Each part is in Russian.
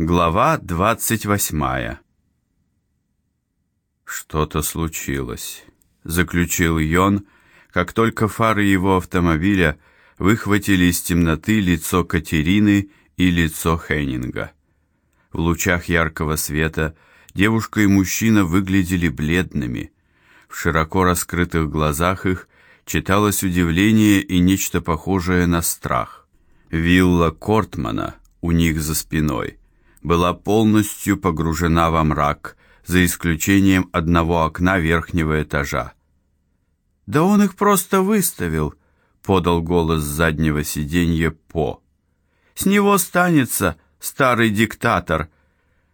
Глава двадцать восьмая. Что-то случилось, заключил Йон, как только фары его автомобиля выхватили из темноты лицо Катерины и лицо Хеннинга. В лучах яркого света девушка и мужчина выглядели бледными. В широко раскрытых глазах их читалось удивление и нечто похожее на страх. Вилла Кортмана у них за спиной была полностью погружена во мрак, за исключением одного окна верхнего этажа. Да он их просто выставил, подал голос с заднего сиденья По. С него станется старый диктатор.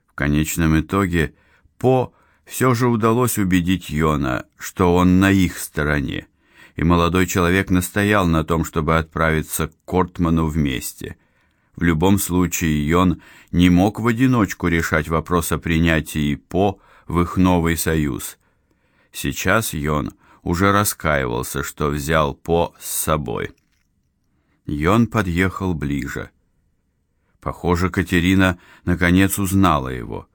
В конечном итоге По все же удалось убедить Йона, что он на их стороне, и молодой человек настоял на том, чтобы отправиться к Кортману вместе. В любом случае Йон не мог в одиночку решать вопрос о принятии По в их новый союз. Сейчас Йон уже раскаивался, что взял По с собой. Йон подъехал ближе. Похоже, Катерина наконец узнала его.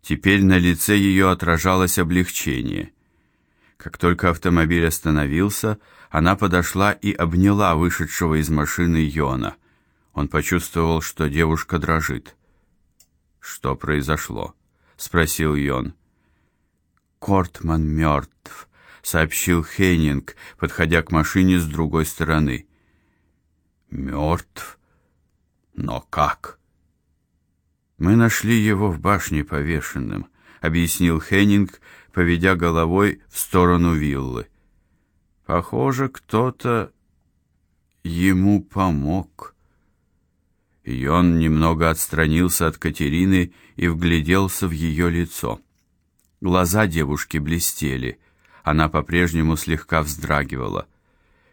Теперь на лице ее отражалось облегчение. Как только автомобиль остановился, она подошла и обняла вышедшего из машины Йона. Он почувствовал, что девушка дрожит. Что произошло? спросил Йон. Кортман мертв», — сообщил Хеннинг, подходя к машине с другой стороны. «Мертв? Но как? Мы нашли его в башне повешенным, объяснил Хеннинг, поведя головой в сторону виллы. Похоже, кто-то ему помог. И он немного отстранился от Катерины и вгляделся в ее лицо. Глаза девушки блестели. Она по-прежнему слегка вздрагивала.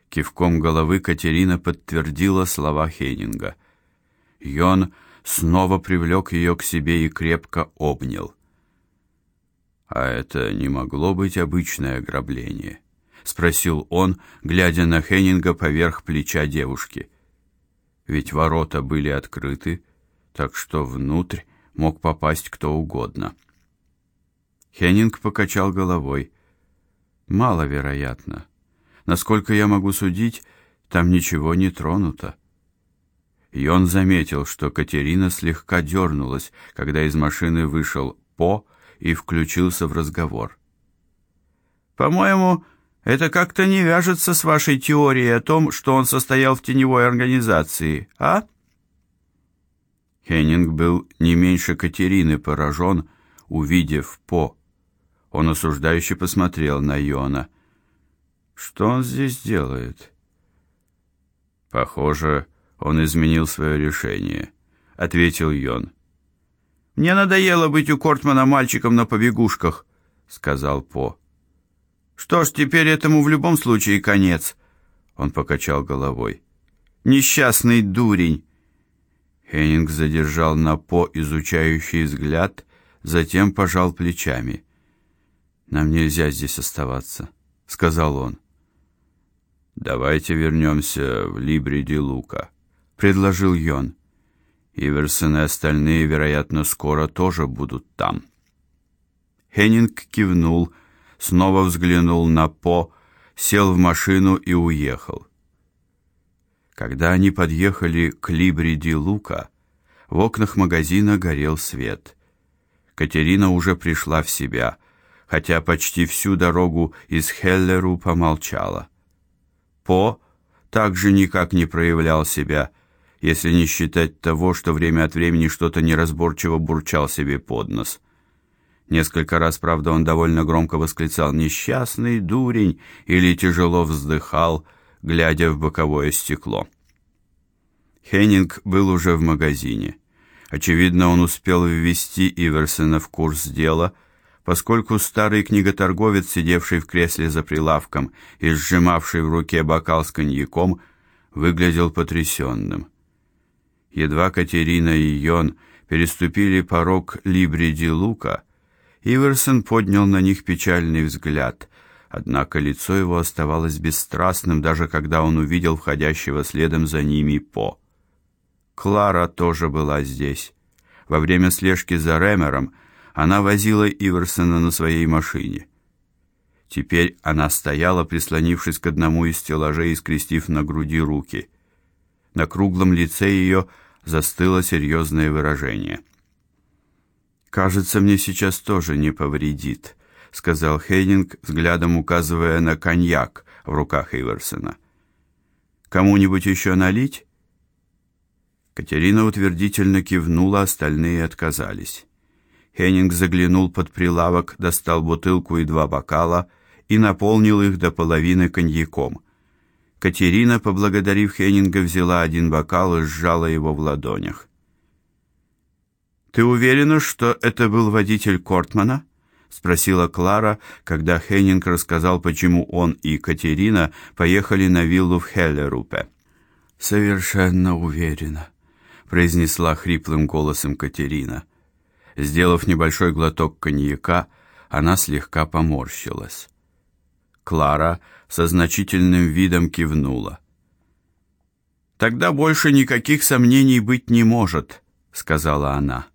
Кивком головы Катерина подтвердила слова Хеннинга. Йон снова привлек ее к себе и крепко обнял. А это не могло быть обычное ограбление, спросил он, глядя на Хеннинга поверх плеча девушки. Ведь ворота были открыты, так что внутрь мог попасть кто угодно. Хеннинг покачал головой. Маловероятно. Насколько я могу судить, там ничего не тронуто. И он заметил, что Катерина слегка дернулась, когда из машины вышел По и включился в разговор. По-моему, это как-то не вяжется с вашей теорией о том, что он состоял в теневой организации, а? Хеннинг был не меньше Катерины поражен, увидев По. Он осуждающе посмотрел на Йона. Что он здесь делает? Похоже, он изменил свое решение, ответил Йон. Мне надоело быть у Кортмана мальчиком на побегушках, сказал По. Что ж, теперь этому в любом случае конец, он покачал головой. Несчастный дурень. Хеннинг задержал на По изучающий взгляд, затем пожал плечами. Нам нельзя здесь оставаться, сказал он. Давайте вернемся в Либриди Лука, предложил Йон. Иверсон и остальные, вероятно, скоро тоже будут там. Хеннинг кивнул, снова взглянул на По, сел в машину и уехал. Когда они подъехали к Либриди Лука, в окнах магазина горел свет. Катерина уже пришла в себя хотя почти всю дорогу из Хеллеру помолчала. По также никак не проявлял себя, если не считать того, что время от времени что-то неразборчиво бурчал себе под нос. Несколько раз, правда, он довольно громко восклицал «несчастный дурень» или тяжело вздыхал, глядя в боковое стекло. Хеннинг был уже в магазине. Очевидно, он успел ввести Иверсена в курс дела – поскольку старый книготорговец, сидевший в кресле за прилавком и сжимавший в руке бокал с коньяком, выглядел потрясенным. Едва Катерина и Йон переступили порог Либриди Лука, Иверсон поднял на них печальный взгляд, однако лицо его оставалось бесстрастным, даже когда он увидел входящего следом за ними По. Клара тоже была здесь. Во время слежки за Рэмером она возила Иверсона на своей машине. Теперь она стояла, прислонившись к одному из стеллажей и скрестив на груди руки. На круглом лице ее застыло серьезное выражение. Кажется, мне сейчас тоже не повредит, сказал Хейнинг, взглядом указывая на коньяк в руках Иверсона. Кому-нибудь еще налить? Катерина утвердительно кивнула, остальные отказались. Хеннинг заглянул под прилавок, достал бутылку и два бокала и наполнил их до половины коньяком. Катерина, поблагодарив Хеннинга, взяла один бокал и сжала его в ладонях. Ты уверена, что это был водитель Кортмана? спросила Клара, когда Хеннинг рассказал, почему он и Катерина поехали на виллу в Хеллерупе. Совершенно уверена, произнесла хриплым голосом Катерина. Сделав небольшой глоток коньяка, она слегка поморщилась. Клара со значительным видом кивнула. Тогда больше никаких сомнений быть не может, сказала она.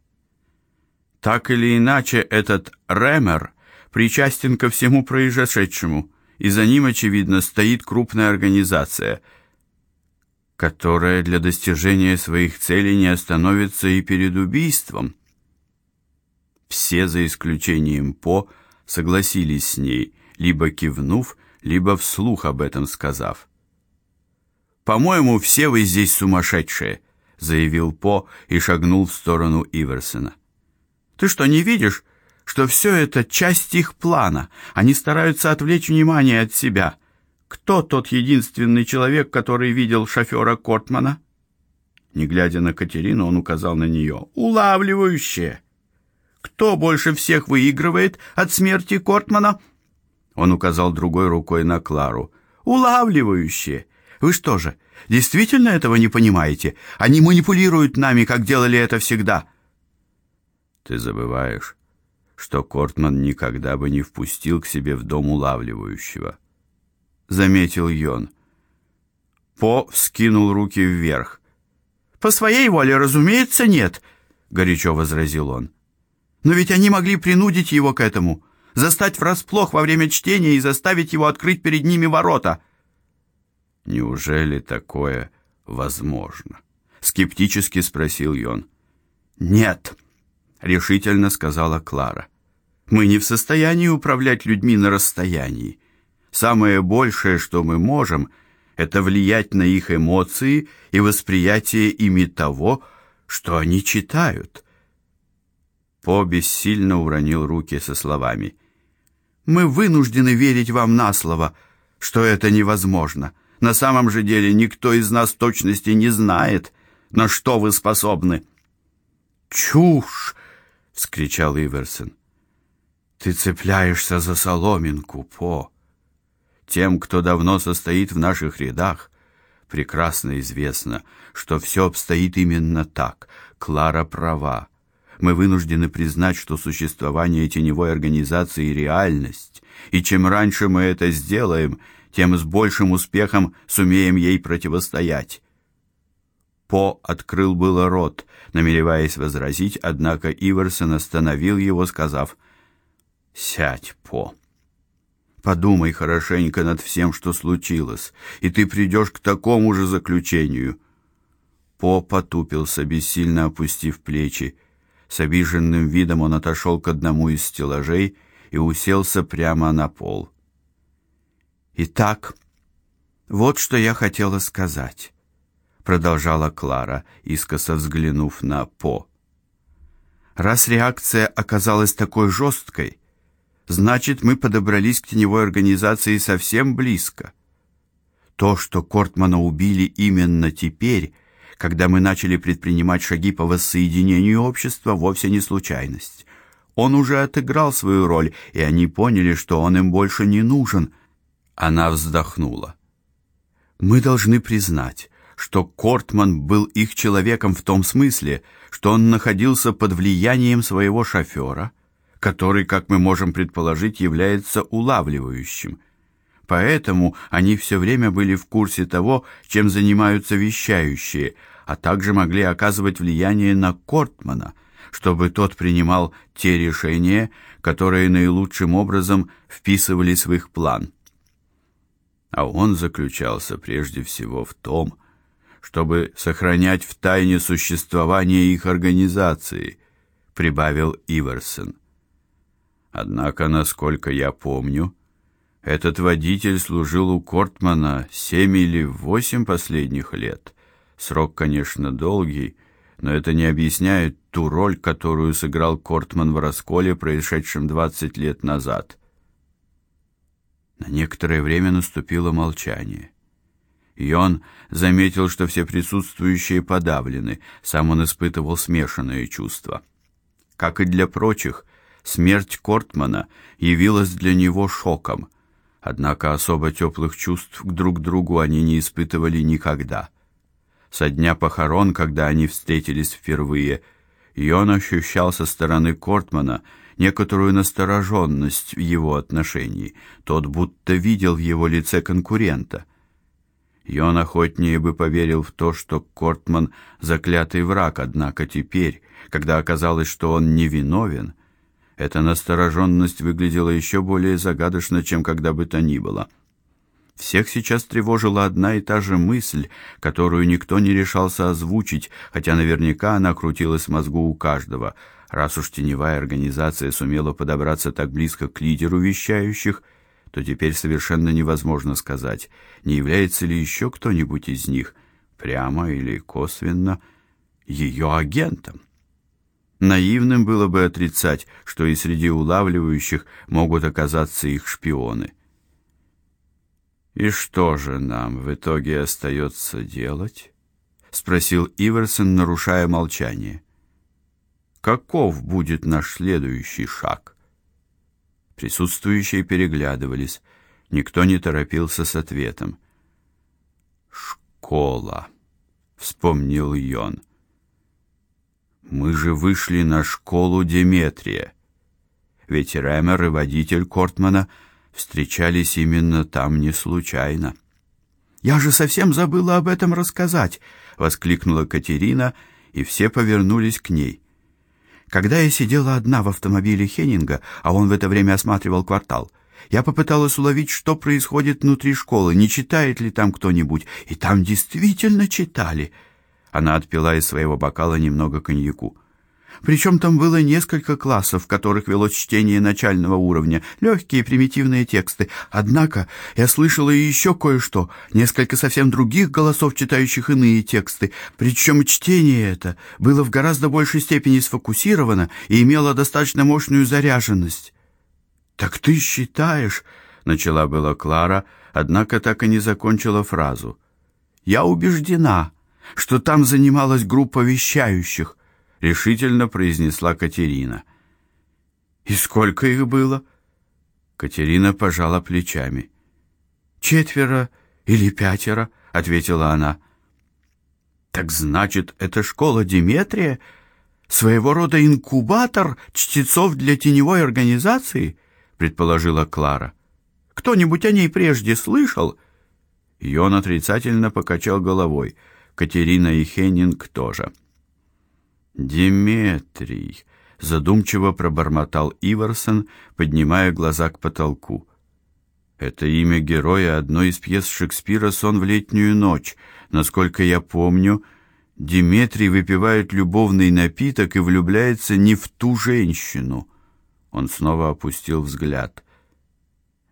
Так или иначе, этот Ремер причастен ко всему произошедшему, и за ним очевидно стоит крупная организация, которая для достижения своих целей не остановится и перед убийством. Все за исключением По согласились с ней, либо кивнув, либо вслух об этом сказав. По-моему, все вы здесь сумасшедшие, заявил По и шагнул в сторону Иверсона. Ты что, не видишь, что все это часть их плана? Они стараются отвлечь внимание от себя. Кто тот единственный человек, который видел шофера Кортмана? Не глядя на Катерину, он указал на нее. Улавливающее. Кто больше всех выигрывает от смерти Кортмана? Он указал другой рукой на Клару. Улавливающее. Вы что же, действительно этого не понимаете? Они манипулируют нами, как делали это всегда. Ты забываешь, что Кортман никогда бы не впустил к себе в дом улавливающего, заметил Йон. По вскинул руки вверх. По своей воле, разумеется, нет, горячо возразил он. Но ведь они могли принудить его к этому, застать врасплох во время чтения и заставить его открыть перед ними ворота. Неужели такое возможно? скептически спросил Йон. Нет, решительно сказала Клара. Мы не в состоянии управлять людьми на расстоянии. Самое большее, что мы можем, это влиять на их эмоции и восприятие ими того, что они читают. По бессильно уронил руки со словами: "Мы вынуждены верить вам на слово, что это невозможно. На самом же деле никто из нас точности не знает, на что вы способны". "Чушь!" Вскричал Иверсон. Ты цепляешься за соломинку, По. Тем, кто давно состоит в наших рядах, прекрасно известно, что все обстоит именно так. Клара права. Мы вынуждены признать, что существование теневой организации реальность, и чем раньше мы это сделаем, тем с большим успехом сумеем ей противостоять. По открыл было рот, намереваясь возразить, однако Иверсон остановил его, сказав: "Сядь, По. Подумай хорошенько над всем, что случилось, и ты придешь к такому же заключению". По потупился, бессильно опустив плечи. С обиженным видом он отошел к одному из стеллажей и уселся прямо на пол. Итак, вот что я хотела сказать продолжала Клара, искоса взглянув на По. Раз реакция оказалась такой жесткой, значит, мы подобрались к теневой организации совсем близко. То, что Кортмана убили именно теперь, когда мы начали предпринимать шаги по воссоединению общества, вовсе не случайность. Он уже отыграл свою роль, и они поняли, что он им больше не нужен. Она вздохнула. Мы должны признать, что Кортман был их человеком в том смысле, что он находился под влиянием своего шофера, который, как мы можем предположить, является улавливающим. Поэтому они все время были в курсе того, чем занимаются вещающие, а также могли оказывать влияние на Кортмана, чтобы тот принимал те решения, которые наилучшим образом вписывались в их план. А он заключался прежде всего в том, чтобы сохранять в тайне существование их организации, прибавил Иверсон. Однако, насколько я помню, этот водитель служил у Кортмана семь или восемь последних лет. Срок, конечно, долгий, но это не объясняет ту роль, которую сыграл Кортман в расколе, происшедшем двадцать лет назад. На некоторое время наступило молчание. И он заметил, что все присутствующие подавлены, сам он испытывал смешанные чувства. Как и для прочих, смерть Кортмана явилась для него шоком. Однако особо теплых чувств к друг другу они не испытывали никогда. Со дня похорон, когда они встретились впервые, и он ощущал со стороны Кортмана некоторую настороженность в его отношении. Тот будто видел в его лице конкурента. И он охотнее бы поверил в то, что Кортман заклятый враг, однако теперь, когда оказалось, что он невиновен, эта настороженность выглядела еще более загадочно, чем когда бы то ни было. Всех сейчас тревожила одна и та же мысль, которую никто не решался озвучить, хотя наверняка она крутилась в мозгу у каждого. Раз уж теневая организация сумела подобраться так близко к лидеру вещающих, то теперь совершенно невозможно сказать, не является ли еще кто-нибудь из них прямо или косвенно ее агентом. Наивным было бы отрицать, что и среди улавливающих могут оказаться их шпионы. И что же нам в итоге остается делать? спросил Иверсон, нарушая молчание. Каков будет наш следующий шаг? Присутствующие переглядывались. Никто не торопился с ответом. Школа, вспомнил Йон. Мы же вышли на школу Деметрия. Ведь Ремер и водитель Кортмана встречались именно там не случайно. Я же совсем забыла об этом рассказать, воскликнула Катерина, и все повернулись к ней. Когда я сидела одна в автомобиле Хеннинга, а он в это время осматривал квартал, я попыталась уловить, что происходит внутри школы, не читает ли там кто-нибудь, и там действительно читали. Она отпила из своего бокала немного коньяку. Причем там было несколько классов, в которых велось чтение начального уровня, легкие примитивные тексты. Однако я слышала еще кое-что, несколько совсем других голосов, читающих иные тексты. Причем чтение это было в гораздо большей степени сфокусировано и имело достаточно мощную заряженность. «Так ты считаешь...» — начала была Клара, однако так и не закончила фразу. «Я убеждена...» что там занималась группа вещающих, решительно произнесла Катерина. И сколько их было? Катерина пожала плечами. Четверо или пятеро, ответила она. Так значит, это школа Диметрия, своего рода инкубатор чтецов для теневой организации, предположила Клара. Кто-нибудь о ней прежде слышал? И он отрицательно покачал головой. Катерина и Хеннинг тоже. Диметрий, задумчиво пробормотал Иварсон, поднимая глаза к потолку. Это имя героя одной из пьес Шекспира Сон в летнюю ночь. Насколько я помню, Диметрий выпивает любовный напиток и влюбляется не в ту женщину. Он снова опустил взгляд.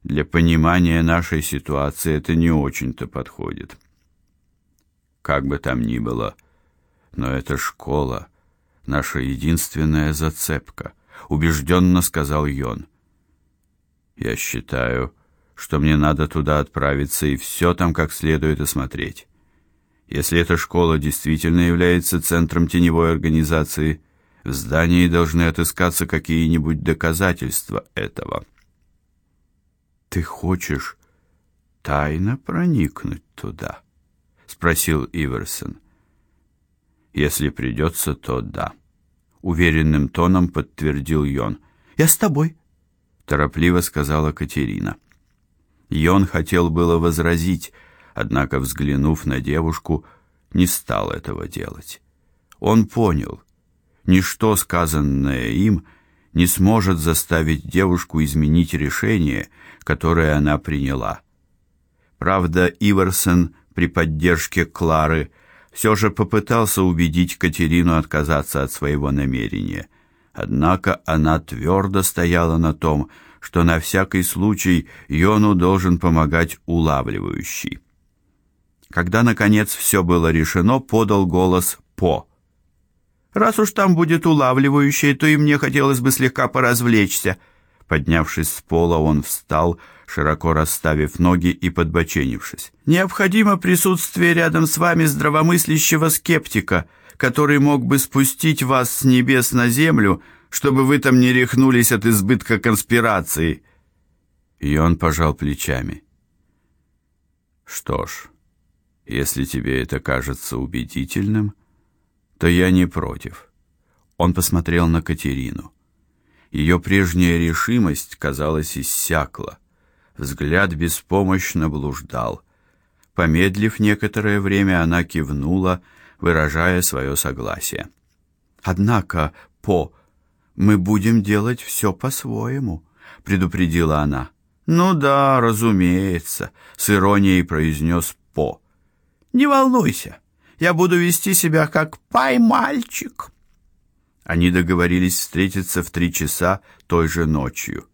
Для понимания нашей ситуации это не очень-то подходит. Как бы там ни было, но эта школа наша единственная зацепка, убежденно сказал Йон. Я считаю, что мне надо туда отправиться и все там как следует осмотреть. Если эта школа действительно является центром теневой организации, в здании должны отыскаться какие-нибудь доказательства этого. Ты хочешь тайно проникнуть туда? спросил Иверсон. Если придется, то да, уверенным тоном подтвердил Йон. Я с тобой, торопливо сказала Катерина. Йон хотел было возразить, однако, взглянув на девушку, не стал этого делать. Он понял, Ничто, сказанное им, не сможет заставить девушку изменить решение, которое она приняла. Правда, Иверсон при поддержке Клары все же попытался убедить Катерину отказаться от своего намерения. Однако она твердо стояла на том, что на всякий случай Йону должен помогать улавливающий. Когда наконец все было решено, подал голос По. Раз уж там будет улавливающий, то и мне хотелось бы слегка поразвлечься. Поднявшись с пола, он встал, широко расставив ноги и подбоченившись. Необходимо присутствие рядом с вами здравомыслящего скептика, который мог бы спустить вас с небес на землю, чтобы вы там не рехнулись от избытка конспирации. И он пожал плечами. Что ж, если тебе это кажется убедительным, то я не против. Он посмотрел на Катерину. Ее прежняя решимость, казалось, иссякла. Взгляд беспомощно блуждал. Помедлив некоторое время, она кивнула, выражая свое согласие. Однако, по мы будем делать все по-своему, предупредила она. Ну да, разумеется, с иронией произнес По. Не волнуйся. Я буду вести себя как пай-мальчик. Они договорились встретиться в три часа той же ночью.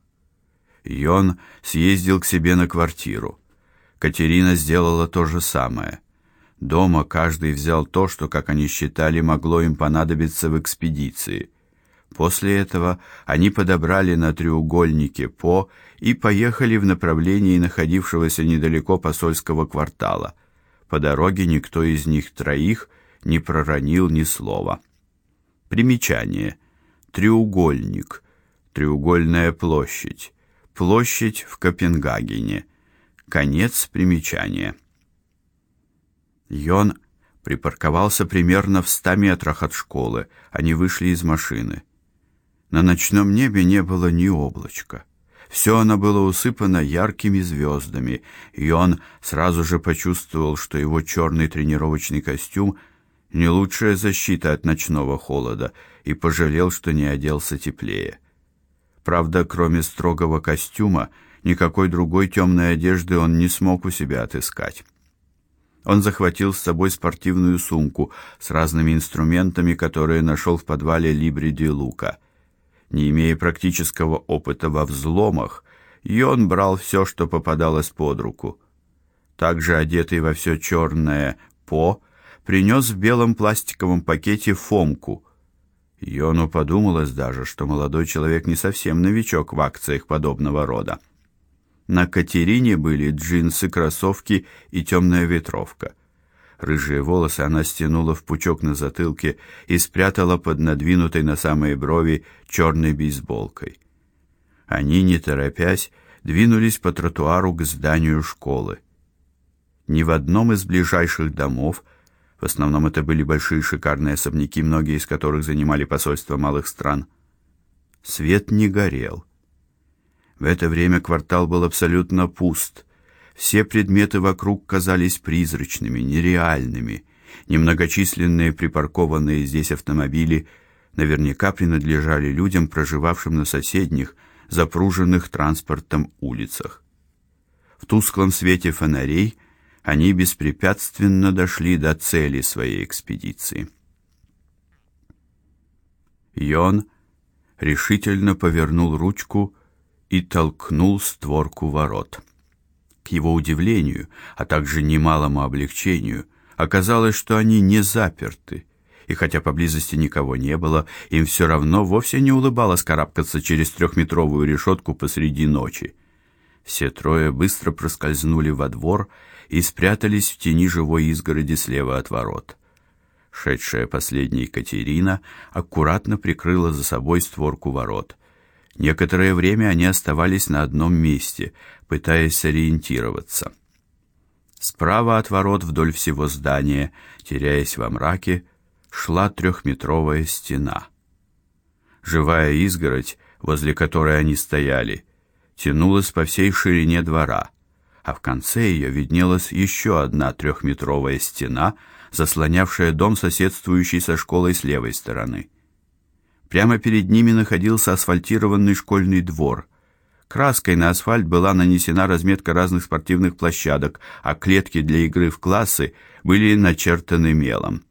Йон съездил к себе на квартиру. Катерина сделала то же самое. Дома каждый взял то, что, как они считали, могло им понадобиться в экспедиции. После этого они подобрали на треугольнике По и поехали в направлении находившегося недалеко посольского квартала. По дороге никто из них троих не проронил ни слова. Примечание. Треугольник. Треугольная площадь. Площадь в Копенгагене. Конец примечания. Йон припарковался примерно в ста метрах от школы. Они вышли из машины. На ночном небе не было ни облачка. Все оно было усыпано яркими звездами, и он сразу же почувствовал, что его черный тренировочный костюм не лучшая защита от ночного холода, и пожалел, что не оделся теплее. Правда, кроме строгого костюма, никакой другой темной одежды он не смог у себя отыскать. Он захватил с собой спортивную сумку с разными инструментами, которые нашел в подвале Либри ди Лука. Не имея практического опыта во взломах, он брал все, что попадалось под руку. Также одетый во все черное По принес в белом пластиковом пакете фомку, Йону подумалось даже, что молодой человек не совсем новичок в акциях подобного рода. На Катерине были джинсы, кроссовки и темная ветровка. Рыжие волосы она стянула в пучок на затылке и спрятала под надвинутой на самые брови черной бейсболкой. Они, не торопясь, двинулись по тротуару к зданию школы. Ни в одном из ближайших домов в основном это были большие шикарные особняки, многие из которых занимали посольства малых стран. Свет не горел. В это время квартал был абсолютно пуст. Все предметы вокруг казались призрачными, нереальными. Немногочисленные припаркованные здесь автомобили наверняка принадлежали людям, проживавшим на соседних, запруженных транспортом улицах. В тусклом свете фонарей они беспрепятственно дошли до цели своей экспедиции. Йон решительно повернул ручку и толкнул створку ворот. К его удивлению, а также немалому облегчению, оказалось, что они не заперты. И хотя поблизости никого не было, им все равно вовсе не улыбалось карабкаться через трехметровую решетку посреди ночи. Все трое быстро проскользнули во двор и спрятались в тени живой изгороди слева от ворот. Шедшая последней Катерина аккуратно прикрыла за собой створку ворот. Некоторое время они оставались на одном месте, пытаясь сориентироваться. Справа от ворот вдоль всего здания, теряясь во мраке, шла трехметровая стена. Живая изгородь, возле которой они стояли, тянулась по всей ширине двора а в конце ее виднелась еще одна трехметровая стена, заслонявшая дом, соседствующий со школой с левой стороны. Прямо перед ними находился асфальтированный школьный двор. Краской на асфальт была нанесена разметка разных спортивных площадок, а клетки для игры в классы были начертаны мелом.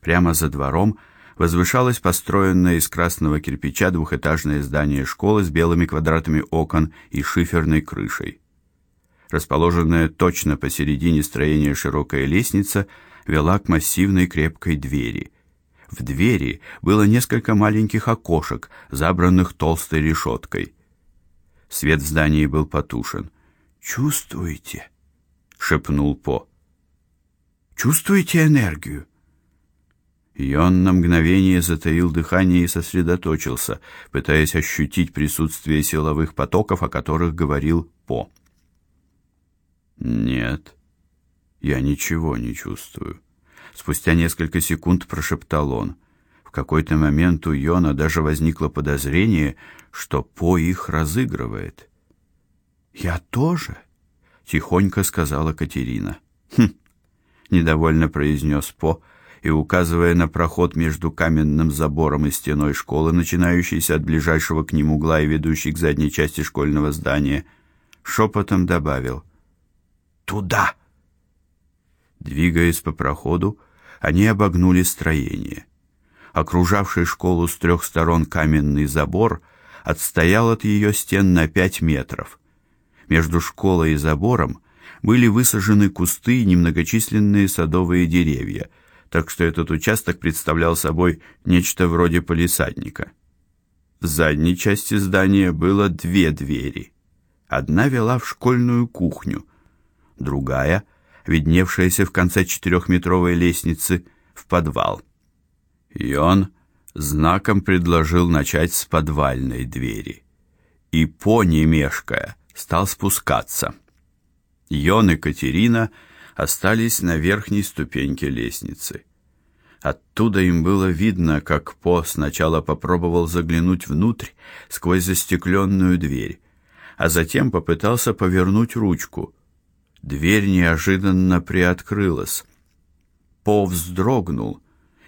Прямо за двором возвышалось построенное из красного кирпича двухэтажное здание школы с белыми квадратами окон и шиферной крышей. Расположенная точно посередине строения широкая лестница вела к массивной крепкой двери. В двери было несколько маленьких окошек, забранных толстой решеткой. Свет в здании был потушен. "Чувствуете?" шепнул По. "Чувствуете энергию?" И он на мгновение затаил дыхание и сосредоточился, пытаясь ощутить присутствие силовых потоков, о которых говорил По. Нет. Я ничего не чувствую. Спустя несколько секунд прошептал он. В какой-то момент у Йона даже возникло подозрение, что По их разыгрывает. Я тоже, тихонько сказала Катерина. Хм. недовольно произнес По и указывая на проход между каменным забором и стеной школы, начинающийся от ближайшего к нему угла и ведущий к задней части школьного здания, шепотом добавил: Туда. Двигаясь по проходу, они обогнули строение. Окружавший школу с трех сторон каменный забор отстоял от ее стен на пять метров. Между школой и забором были высажены кусты и немногочисленные садовые деревья, так что этот участок представлял собой нечто вроде палисадника. В задней части здания было две двери. Одна вела в школьную кухню, другая, видневшаяся в конце четырехметровой лестницы, в подвал. И он знаком предложил начать с подвальной двери. И по немешкая стал спускаться. Йон и Катерина остались на верхней ступеньке лестницы. Оттуда им было видно, как По сначала попробовал заглянуть внутрь сквозь застекленную дверь, а затем попытался повернуть ручку, Дверь неожиданно приоткрылась. По вздрогнул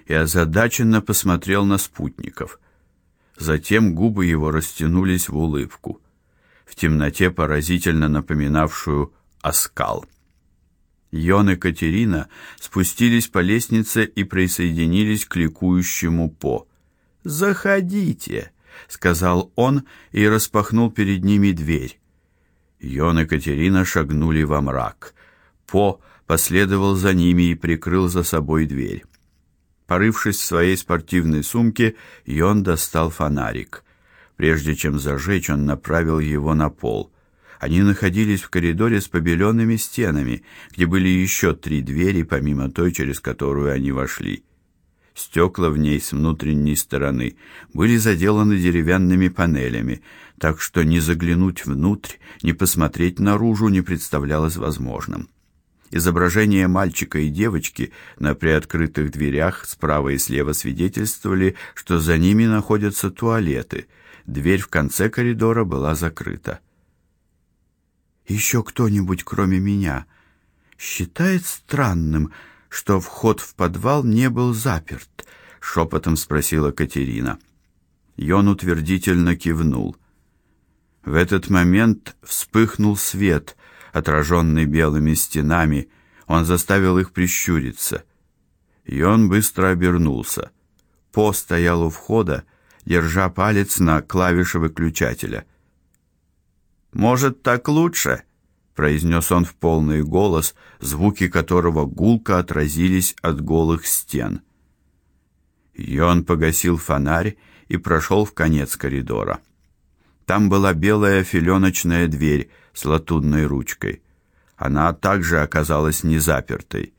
и озадаченно посмотрел на спутников. Затем губы его растянулись в улыбку, в темноте поразительно напоминавшую оскал. Йон и Катерина спустились по лестнице и присоединились к ликующему По. "Заходите", сказал он и распахнул перед ними дверь. Йон и Катерина шагнули во мрак. По последовал за ними и прикрыл за собой дверь. Порывшись в своей спортивной сумке, Йон достал фонарик. Прежде чем зажечь, он направил его на пол. Они находились в коридоре с побеленными стенами, где были еще три двери помимо той, через которую они вошли. Стекла в ней с внутренней стороны были заделаны деревянными панелями, так что ни заглянуть внутрь, ни посмотреть наружу не представлялось возможным. Изображения мальчика и девочки на приоткрытых дверях справа и слева свидетельствовали, что за ними находятся туалеты. Дверь в конце коридора была закрыта. Еще кто-нибудь, кроме меня, считает странным, что вход в подвал не был заперт, шепотом спросила Катерина. Йон утвердительно кивнул. В этот момент вспыхнул свет, отраженный белыми стенами. Он заставил их прищуриться. Йон быстро обернулся. По стоял у входа, держа палец на клавише выключателя. Может, так лучше? Произнес он в полный голос, звуки которого гулко отразились от голых стен. Йон погасил фонарь и прошел в конец коридора. Там была белая филеночная дверь с латунной ручкой. Она также оказалась не запертой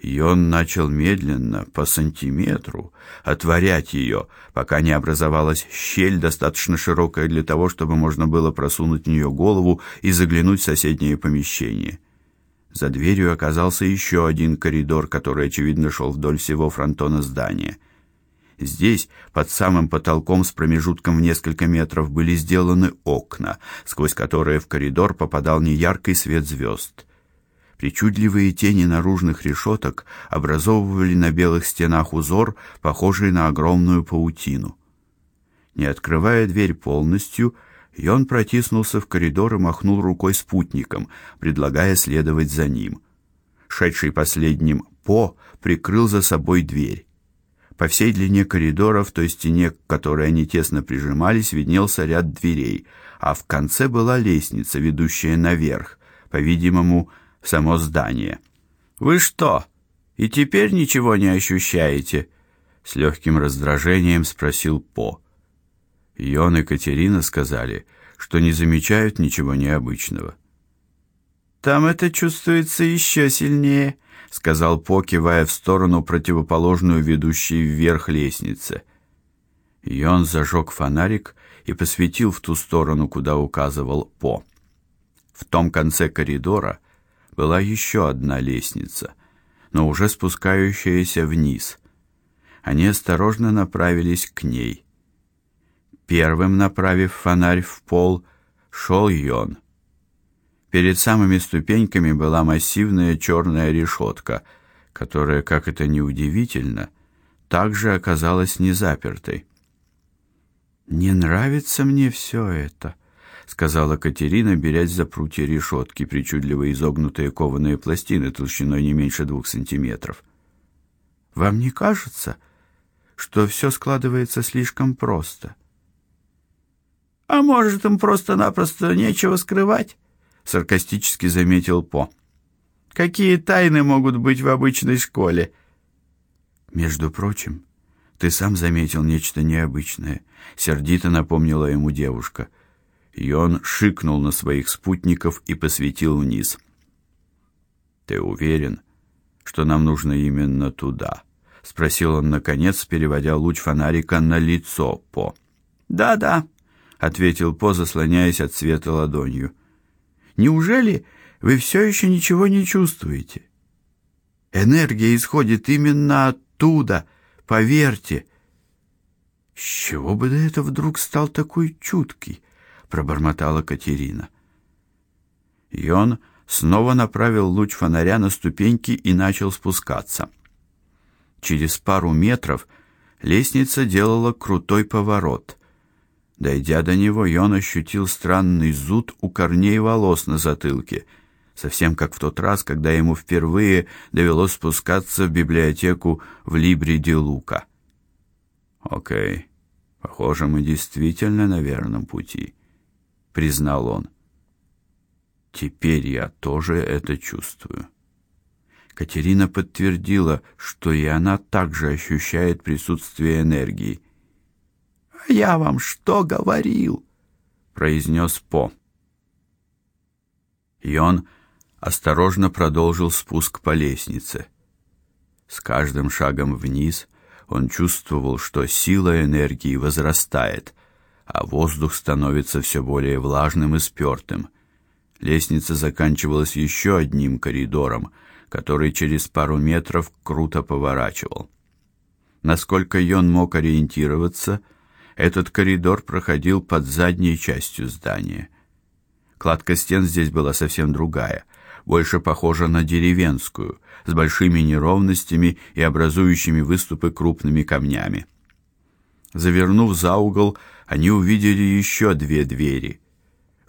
и он начал медленно, по сантиметру, отворять ее, пока не образовалась щель достаточно широкая для того, чтобы можно было просунуть в нее голову и заглянуть в соседнее помещение. За дверью оказался еще один коридор, который очевидно шел вдоль всего фронтона здания. Здесь, под самым потолком с промежутком в несколько метров, были сделаны окна, сквозь которые в коридор попадал неяркий свет звезд. Причудливые тени наружных решеток образовывали на белых стенах узор, похожий на огромную паутину. Не открывая дверь полностью, он протиснулся в коридор и махнул рукой спутникам, предлагая следовать за ним. Шедший последним По прикрыл за собой дверь. По всей длине коридора, в той стене, к которой они тесно прижимались, виднелся ряд дверей, а в конце была лестница, ведущая наверх, по-видимому, само здание. Вы что, и теперь ничего не ощущаете? с легким раздражением спросил По. Йон и Катерина сказали, что не замечают ничего необычного. Там это чувствуется еще сильнее, сказал По, кивая в сторону противоположную ведущей вверх лестнице. Йон зажег фонарик и посветил в ту сторону, куда указывал По. В том конце коридора была еще одна лестница, но уже спускающаяся вниз. Они осторожно направились к ней. Первым, направив фонарь в пол, шел Йон. Перед самыми ступеньками была массивная черная решетка, которая, как это ни удивительно, также оказалась незапертой. Не нравится мне все это, сказала Катерина, берясь за прутья решетки, причудливо изогнутые кованые пластины толщиной не меньше двух сантиметров. Вам не кажется, что все складывается слишком просто? А может, им просто-напросто нечего скрывать? саркастически заметил По. Какие тайны могут быть в обычной школе? Между прочим, ты сам заметил нечто необычное, сердито напомнила ему девушка. И он шикнул на своих спутников и посветил вниз. Ты уверен, что нам нужно именно туда? спросил он наконец, переводя луч фонарика на лицо По. Да-да, ответил По, заслоняясь от света ладонью. Неужели вы все еще ничего не чувствуете? Энергия исходит именно оттуда, поверьте. С чего бы это вдруг стал такой чуткий? Пробормотала Катерина. И он снова направил луч фонаря на ступеньки и начал спускаться. Через пару метров лестница делала крутой поворот. Дойдя до него, Йон ощутил странный зуд у корней волос на затылке, совсем как в тот раз, когда ему впервые довелось спускаться в библиотеку в Либри Лука. О'кей. Похоже, мы действительно на верном пути, признал он. Теперь я тоже это чувствую. Катерина подтвердила, что и она также ощущает присутствие энергии. «А я вам что говорил?» — произнес По. И он осторожно продолжил спуск по лестнице. С каждым шагом вниз он чувствовал, что сила энергии возрастает, а воздух становится все более влажным и спёртым. Лестница заканчивалась еще одним коридором, который через пару метров круто поворачивал. Насколько Йон мог ориентироваться, этот коридор проходил под задней частью здания. Кладка стен здесь была совсем другая, больше похожа на деревенскую, с большими неровностями и образующими выступы крупными камнями. Завернув за угол, они увидели еще две двери.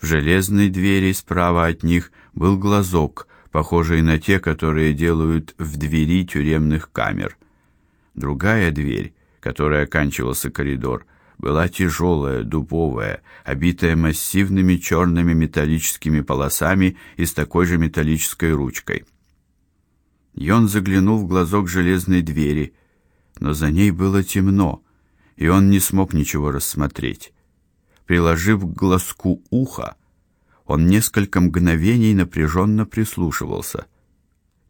В железной двери справа от них был глазок, похожий на те, которые делают в двери тюремных камер. Другая дверь, которой оканчивался коридор, была тяжелая, дубовая, обитая массивными черными металлическими полосами и с такой же металлической ручкой. Йон заглянул в глазок железной двери, но за ней было темно, и он не смог ничего рассмотреть. Приложив к глазку ухо, он несколько мгновений напряженно прислушивался.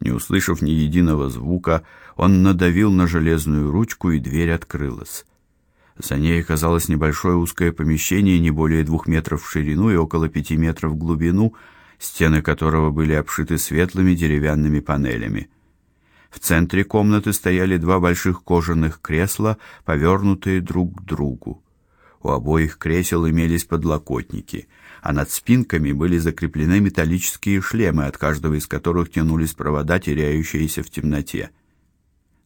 Не услышав ни единого звука, он надавил на железную ручку, и дверь открылась. За ней оказалось небольшое узкое помещение, не более двух метров в ширину и около пяти метров в глубину, стены которого были обшиты светлыми деревянными панелями. В центре комнаты стояли два больших кожаных кресла, повернутые друг к другу. У обоих кресел имелись подлокотники, а над спинками были закреплены металлические шлемы, от каждого из которых тянулись провода, теряющиеся в темноте.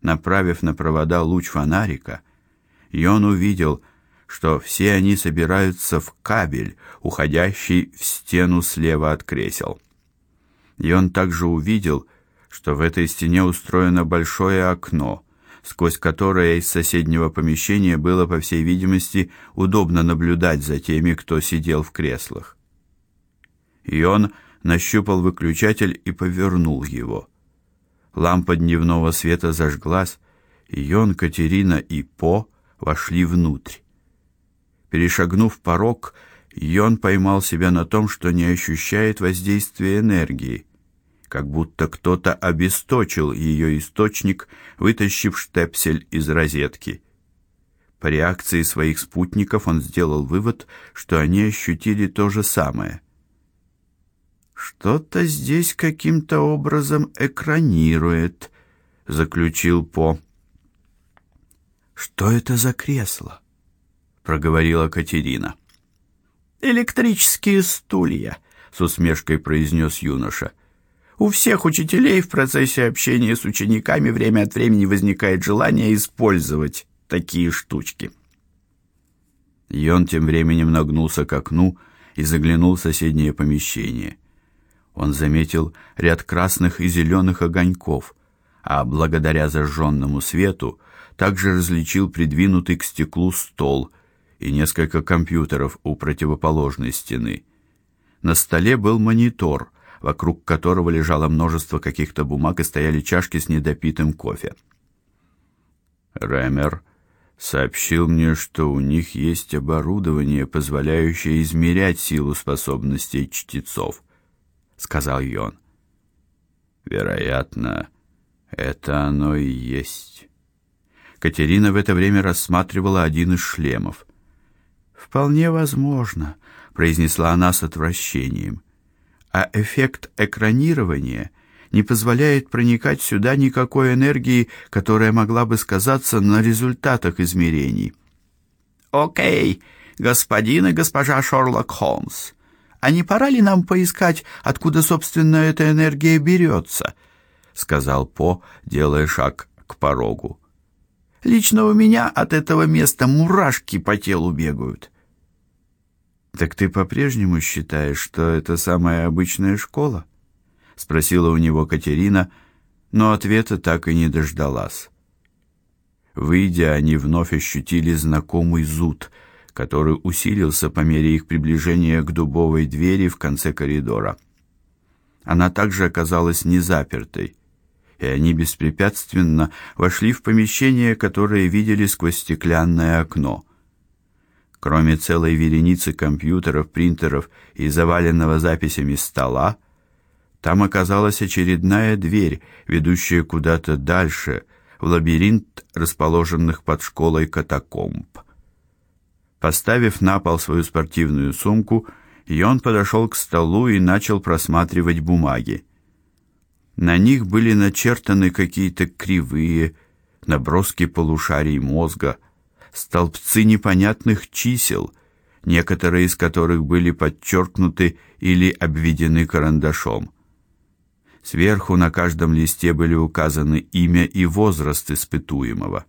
Направив на провода луч фонарика, Йон увидел, что все они собираются в кабель, уходящий в стену слева от кресел. И он также увидел, что в этой стене устроено большое окно, сквозь которое из соседнего помещения было, по всей видимости, удобно наблюдать за теми, кто сидел в креслах. И он нащупал выключатель и повернул его. Лампа дневного света зажглась, и Йон, Катерина и По вошли внутрь. Перешагнув порог, Йон поймал себя на том, что не ощущает воздействия энергии, как будто кто-то обесточил ее источник, вытащив штепсель из розетки. По реакции своих спутников он сделал вывод, что они ощутили то же самое. Что-то здесь каким-то образом экранирует, заключил По. Что это за кресло? проговорила Катерина. Электрические стулья, с усмешкой произнес юноша. У всех учителей в процессе общения с учениками время от времени возникает желание использовать такие штучки. И он тем временем нагнулся к окну и заглянул в соседнее помещение. Он заметил ряд красных и зеленых огоньков, а благодаря зажженному свету также различил придвинутый к стеклу стол и несколько компьютеров у противоположной стены. На столе был монитор, вокруг которого лежало множество каких-то бумаг и стояли чашки с недопитым кофе. Рэмер сообщил мне, что у них есть оборудование, позволяющее измерять силу способностей чтецов, сказал Йон. Вероятно, это оно и есть. Катерина в это время рассматривала один из шлемов. Вполне возможно, произнесла она с отвращением. А эффект экранирования не позволяет проникать сюда никакой энергии, которая могла бы сказаться на результатах измерений. О'кей, господин и госпожа Шерлок Холмс. А не пора ли нам поискать, откуда собственно эта энергия берется?» — сказал По, делая шаг к порогу. Лично у меня от этого места мурашки по телу бегают. Так ты по-прежнему считаешь, что это самая обычная школа? спросила у него Катерина, но ответа так и не дождалась. Выйдя, они вновь ощутили знакомый зуд, который усилился по мере их приближения к дубовой двери в конце коридора. Она также оказалась незапертой, и они беспрепятственно вошли в помещение, которое видели сквозь стеклянное окно. Кроме целой вереницы компьютеров, принтеров и заваленного записями стола, там оказалась очередная дверь, ведущая куда-то дальше, в лабиринт расположенных под школой катакомб. Поставив на пол свою спортивную сумку, Йон подошел к столу и начал просматривать бумаги. На них были начертаны какие-то кривые наброски полушарий мозга, столбцы непонятных чисел, некоторые из которых были подчеркнуты или обведены карандашом. Сверху на каждом листе были указаны имя и возраст испытуемого.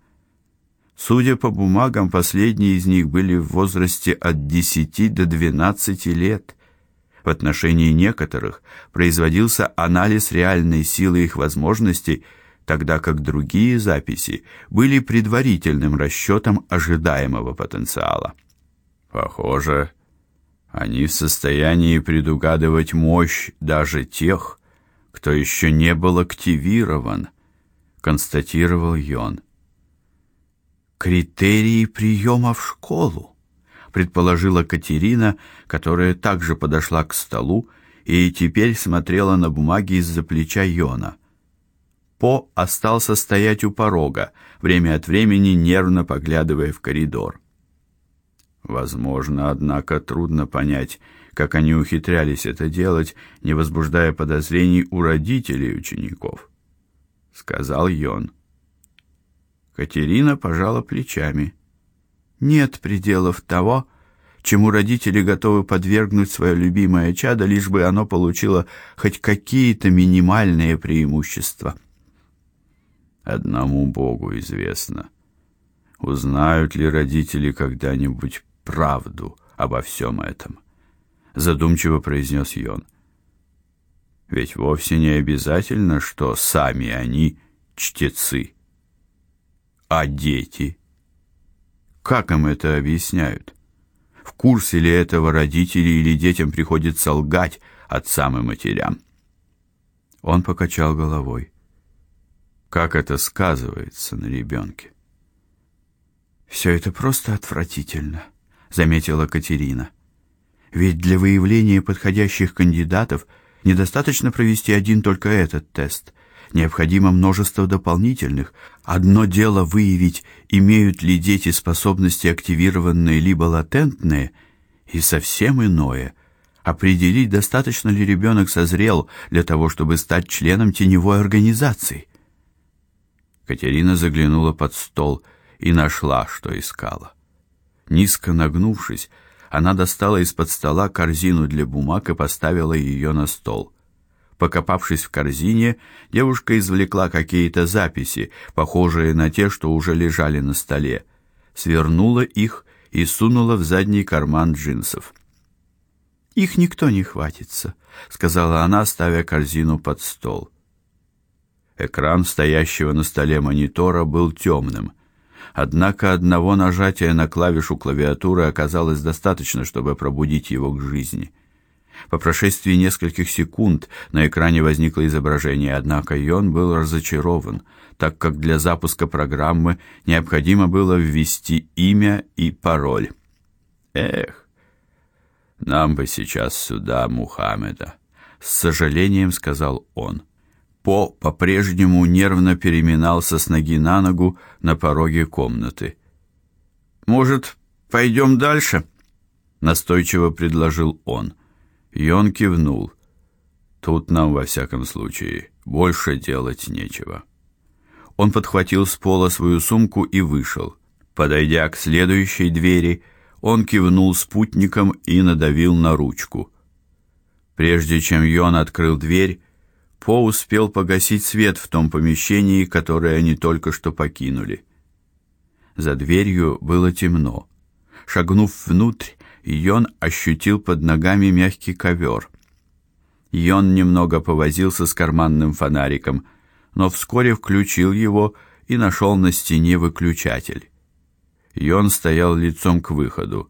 Судя по бумагам, последние из них были в возрасте от 10 до 12 лет. В отношении некоторых производился анализ реальной силы их возможностей тогда как другие записи были предварительным расчетом ожидаемого потенциала. Похоже, они в состоянии предугадывать мощь даже тех, кто еще не был активирован, констатировал Йон. Критерии приема в школу, предположила Катерина, которая также подошла к столу и теперь смотрела на бумаги из-за плеча Йона. По остался стоять у порога, время от времени нервно поглядывая в коридор. Возможно, однако трудно понять, как они ухитрялись это делать, не возбуждая подозрений у родителей учеников, сказал Йон. Катерина пожала плечами. Нет пределов того, чему родители готовы подвергнуть свое любимое чадо, лишь бы оно получило хоть какие-то минимальные преимущества. Одному Богу известно, узнают ли родители когда-нибудь правду обо всем этом, задумчиво произнес Йон. Ведь вовсе не обязательно, что сами они чтецы. А дети? Как им это объясняют? В курсе ли этого родители или детям приходится лгать отцам и матерям? Он покачал головой. Как это сказывается на ребенке? «Все это просто отвратительно, заметила Катерина. Ведь для выявления подходящих кандидатов недостаточно провести один только этот тест. Необходимо множество дополнительных. Одно дело выявить, имеют ли дети способности активированные либо латентные, и совсем иное определить, достаточно ли ребенок созрел для того, чтобы стать членом теневой организации. Катерина заглянула под стол и нашла, что искала. Низко нагнувшись, она достала из-под стола корзину для бумаг и поставила ее на стол. Покопавшись в корзине, девушка извлекла какие-то записи, похожие на те, что уже лежали на столе, свернула их и сунула в задний карман джинсов. Их никто не хватится, сказала она, ставя корзину под стол. Экран стоящего на столе монитора был темным. Однако одного нажатия на клавишу клавиатуры оказалось достаточно, чтобы пробудить его к жизни. По прошествии нескольких секунд на экране возникло изображение, однако Йон был разочарован, так как для запуска программы необходимо было ввести имя и пароль. Эх, нам бы сейчас сюда Мухаммеда, с сожалением сказал он. По по-прежнему нервно переминался с ноги на ногу на пороге комнаты. Может, пойдем дальше? настойчиво предложил он. И он кивнул. Тут нам во всяком случае больше делать нечего. Он подхватил с пола свою сумку и вышел. Подойдя к следующей двери, он кивнул спутникам и надавил на ручку. Прежде чем Йон открыл дверь, по успел погасить свет в том помещении, которое они только что покинули. За дверью было темно. Шагнув внутрь, Йон ощутил под ногами мягкий ковер. Йон немного повозился с карманным фонариком, но вскоре включил его и нашел на стене выключатель. Йон стоял лицом к выходу.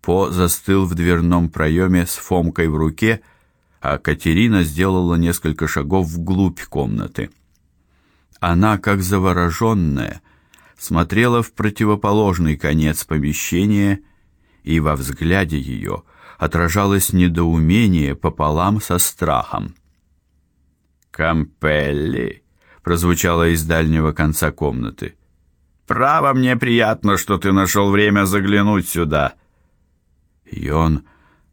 По застыл в дверном проеме с фомкой в руке а Катерина сделала несколько шагов вглубь комнаты. Она, как завороженная, смотрела в противоположный конец помещения, и во взгляде ее отражалось недоумение пополам со страхом. «Кампелли!» — прозвучало из дальнего конца комнаты. «Право мне приятно, что ты нашел время заглянуть сюда!» И он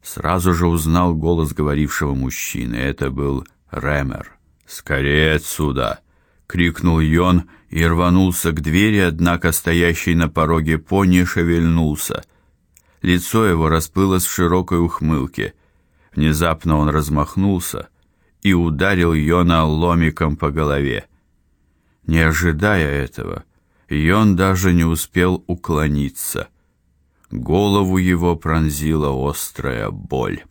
Сразу же узнал голос говорившего мужчины. Это был Ремер. «Скорее отсюда!» — крикнул Йон и рванулся к двери, однако стоящий на пороге пони шевельнулся. Лицо его расплылось в широкой ухмылке. Внезапно он размахнулся и ударил Йона ломиком по голове. Не ожидая этого, Йон даже не успел уклониться. Голову его пронзила острая боль.